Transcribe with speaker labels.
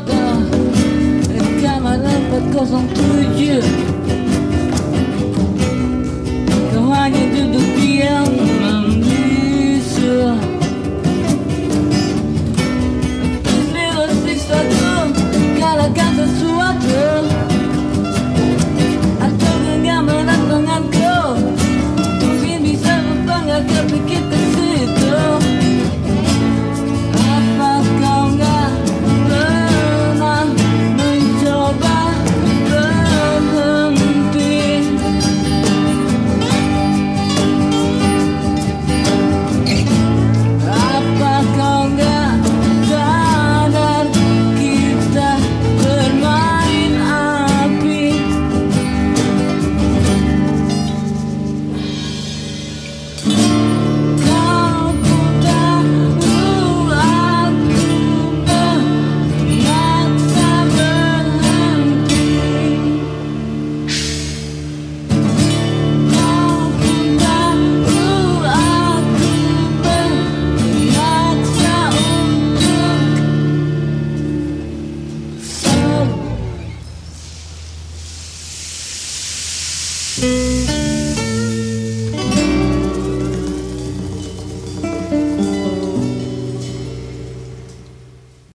Speaker 1: water and come life that goes on to you. The one you do the